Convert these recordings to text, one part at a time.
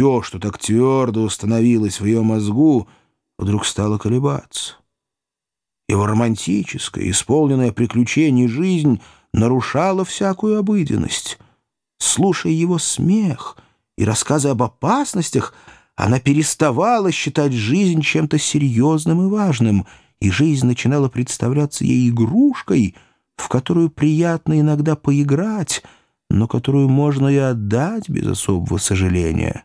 все, что так твердо установилось в ее мозгу, вдруг стало колебаться. Его романтическая, исполненная приключений жизнь нарушала всякую обыденность. Слушая его смех и рассказы об опасностях, она переставала считать жизнь чем-то серьезным и важным, и жизнь начинала представляться ей игрушкой, в которую приятно иногда поиграть, но которую можно и отдать без особого сожаления.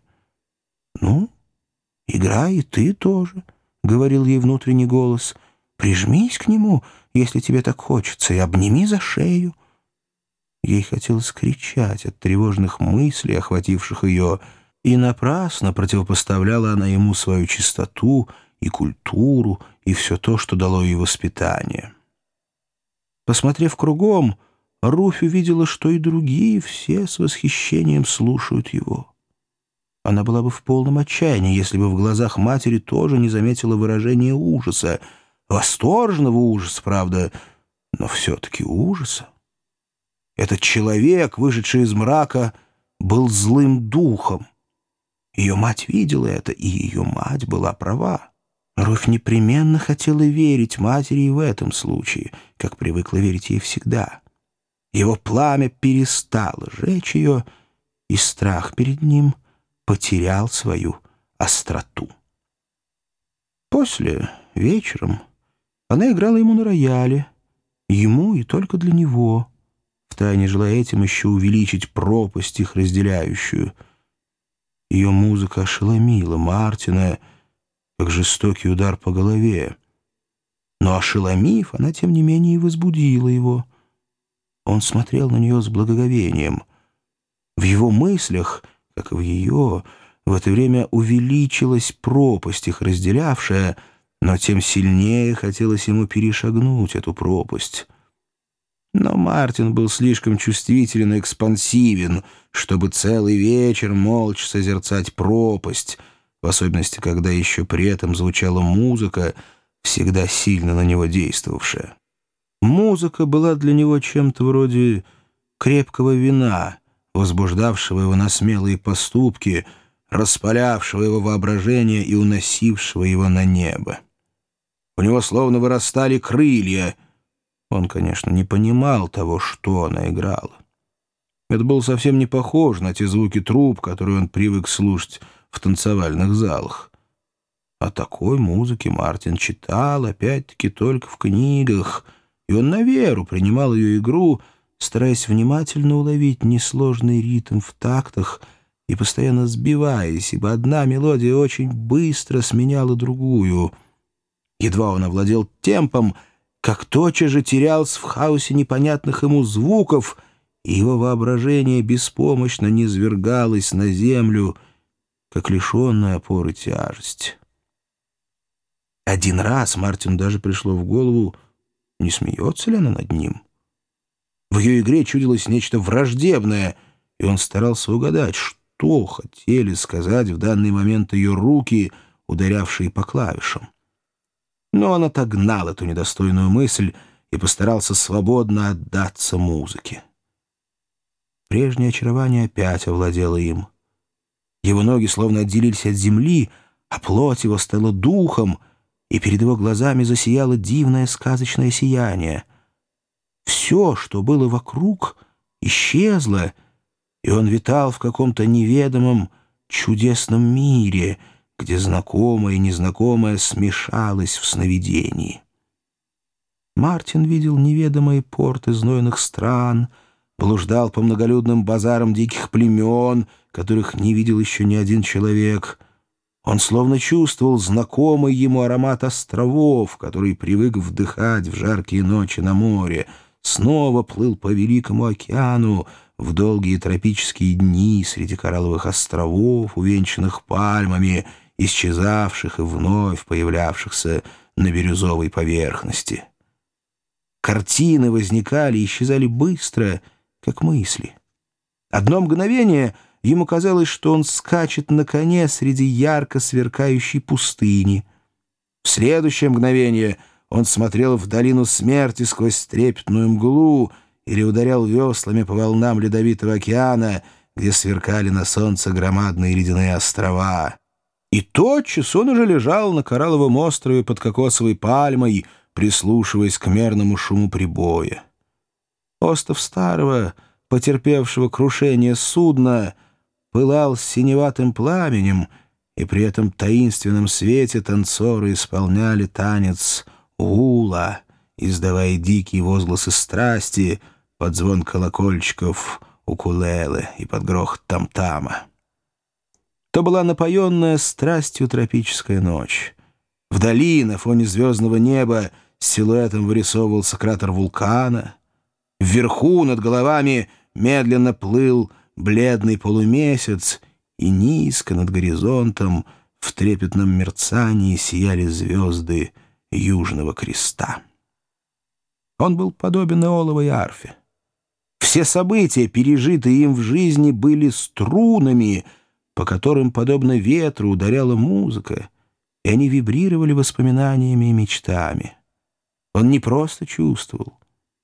«Ну, играй и ты тоже», — говорил ей внутренний голос — Прижмись к нему, если тебе так хочется, и обними за шею». Ей хотелось кричать от тревожных мыслей, охвативших ее, и напрасно противопоставляла она ему свою чистоту и культуру, и все то, что дало ей воспитание. Посмотрев кругом, Руфь увидела, что и другие все с восхищением слушают его. Она была бы в полном отчаянии, если бы в глазах матери тоже не заметила выражения ужаса — восторженного ужаса, правда, но все-таки ужаса. Этот человек, вышедший из мрака, был злым духом. Ее мать видела это, и ее мать была права. Руфь непременно хотела верить матери и в этом случае, как привыкла верить ей всегда. Его пламя перестало жечь ее, и страх перед ним потерял свою остроту. После, вечером, она играла ему на рояле, ему и только для него, втайне желая этим еще увеличить пропасть их разделяющую. Ее музыка ошеломила Мартина, как жестокий удар по голове. Но ошеломив, она тем не менее и возбудила его. Он смотрел на нее с благоговением. В его мыслях, как и в ее, в это время увеличилась пропасть их разделявшая — но тем сильнее хотелось ему перешагнуть эту пропасть. Но Мартин был слишком чувствителен и экспансивен, чтобы целый вечер молча созерцать пропасть, в особенности, когда еще при этом звучала музыка, всегда сильно на него действовавшая. Музыка была для него чем-то вроде крепкого вина, возбуждавшего его на смелые поступки, распалявшего его воображение и уносившего его на небо. У него словно вырастали крылья. Он, конечно, не понимал того, что она играла. Это было совсем не похоже на те звуки труб, которые он привык слушать в танцевальных залах. О такой музыке Мартин читал, опять-таки, только в книгах, и он на веру принимал ее игру, стараясь внимательно уловить несложный ритм в тактах и постоянно сбиваясь, ибо одна мелодия очень быстро сменяла другую — Едва он овладел темпом, как тотчас же терялся в хаосе непонятных ему звуков, и его воображение беспомощно низвергалось на землю, как лишенная опоры тяжесть. Один раз Мартин даже пришло в голову, не смеется ли она над ним. В ее игре чудилось нечто враждебное, и он старался угадать, что хотели сказать в данный момент ее руки, ударявшие по клавишам. Но он отогнал эту недостойную мысль и постарался свободно отдаться музыке. Прежнее очарование опять овладело им. Его ноги словно отделились от земли, а плоть его стала духом, и перед его глазами засияло дивное сказочное сияние. Все, что было вокруг, исчезло, и он витал в каком-то неведомом чудесном мире — где знакомое и незнакомое смешалось в сновидении. Мартин видел неведомые порты знойных стран, блуждал по многолюдным базарам диких племен, которых не видел еще ни один человек. Он словно чувствовал знакомый ему аромат островов, который привык вдыхать в жаркие ночи на море, снова плыл по Великому океану, в долгие тропические дни среди коралловых островов, увенчанных пальмами — исчезавших и вновь появлявшихся на бирюзовой поверхности. Картины возникали и исчезали быстро, как мысли. Одно мгновение ему казалось, что он скачет на коне среди ярко сверкающей пустыни. В следующее мгновение он смотрел в долину смерти сквозь трепетную мглу или ударял веслами по волнам ледовитого океана — где сверкали на солнце громадные ледяные острова. И тотчас он уже лежал на коралловом острове под кокосовой пальмой, прислушиваясь к мерному шуму прибоя. Остов старого, потерпевшего крушение судна, пылал синеватым пламенем, и при этом таинственном свете танцоры исполняли танец ула, издавая дикие возгласы страсти под звон колокольчиков укулеле и под грохот там-тама. То была напоенная страстью тропическая ночь. Вдали, на фоне звездного неба, силуэтом вырисовывался кратер вулкана. Вверху, над головами, медленно плыл бледный полумесяц, и низко над горизонтом в трепетном мерцании сияли звезды Южного Креста. Он был подобен Эоловой арфе. Все события, пережитые им в жизни, были струнами, по которым, подобно ветру, ударяла музыка, и они вибрировали воспоминаниями и мечтами. Он не просто чувствовал.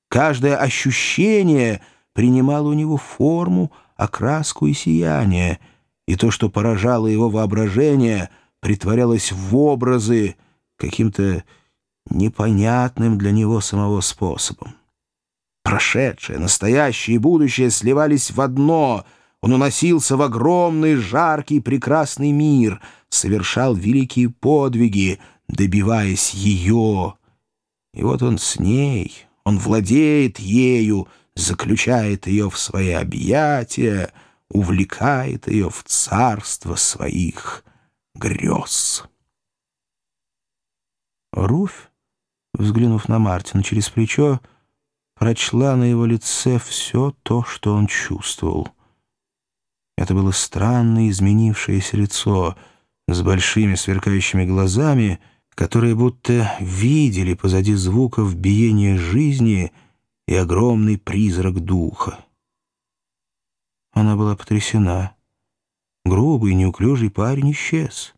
Каждое ощущение принимало у него форму, окраску и сияние, и то, что поражало его воображение, притворялось в образы каким-то непонятным для него самого способом. Прошедшее, настоящее и будущее сливались в одно. Он уносился в огромный, жаркий, прекрасный мир, совершал великие подвиги, добиваясь ее. И вот он с ней, он владеет ею, заключает ее в свои объятия, увлекает ее в царство своих грез. Руфь взглянув на Мартина через плечо, прочла на его лице все то, что он чувствовал. Это было странное изменившееся лицо с большими сверкающими глазами, которые будто видели позади звуков биения жизни и огромный призрак духа. Она была потрясена. Грубый, неуклюжий парень исчез.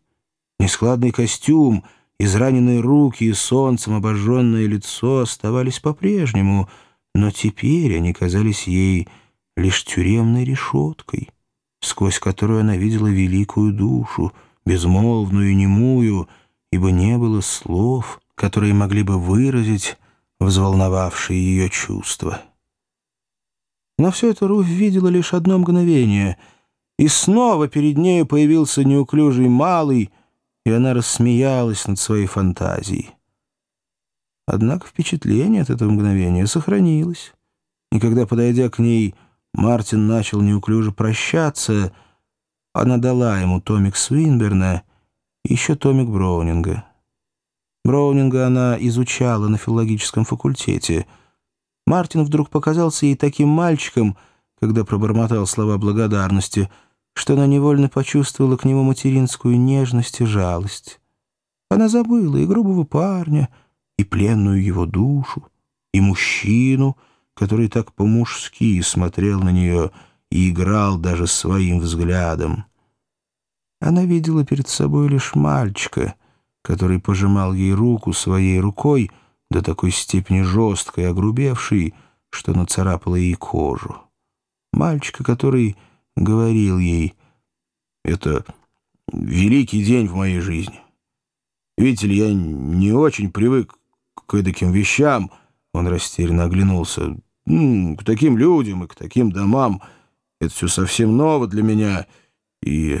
Нескладный костюм — Израненные руки и солнцем обожженное лицо оставались по-прежнему, но теперь они казались ей лишь тюремной решеткой, сквозь которую она видела великую душу, безмолвную и немую, ибо не было слов, которые могли бы выразить взволновавшие ее чувства. Но все это Руфь видела лишь одно мгновение, и снова перед нею появился неуклюжий малый, и она рассмеялась над своей фантазией. Однако впечатление от этого мгновения сохранилось, и когда, подойдя к ней, Мартин начал неуклюже прощаться, она дала ему томик Свинберна и еще томик Броунинга. Броунинга она изучала на филологическом факультете. Мартин вдруг показался ей таким мальчиком, когда пробормотал слова благодарности — что она невольно почувствовала к нему материнскую нежность и жалость. Она забыла и грубого парня, и пленную его душу, и мужчину, который так по-мужски смотрел на нее и играл даже своим взглядом. Она видела перед собой лишь мальчика, который пожимал ей руку своей рукой до такой степени жесткой огрубевшей, что нацарапала ей кожу. Мальчика, который говорил ей, «Это великий день в моей жизни. Видите ли, я не очень привык к таким вещам». Он растерянно оглянулся. «К таким людям и к таким домам. Это все совсем ново для меня, и,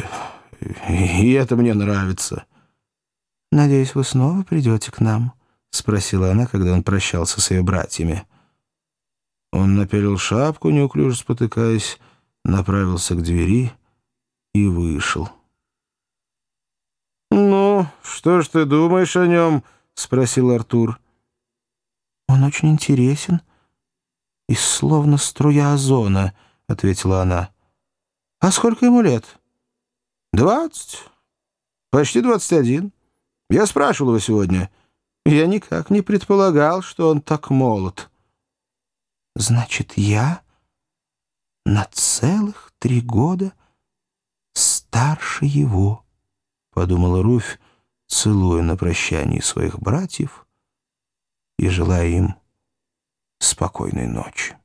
и это мне нравится». «Надеюсь, вы снова придете к нам?» — спросила она, когда он прощался с ее братьями. Он напялил шапку, неуклюже спотыкаясь, направился к двери и вышел. «Ну, что ж ты думаешь о нем?» — спросил Артур. «Он очень интересен и словно струя озона», — ответила она. «А сколько ему лет?» «Двадцать. Почти двадцать один. Я спрашивал его сегодня. Я никак не предполагал, что он так молод». «Значит, я на целых три года старше его, — подумала Руфь, целуя на прощании своих братьев и желая им спокойной ночи.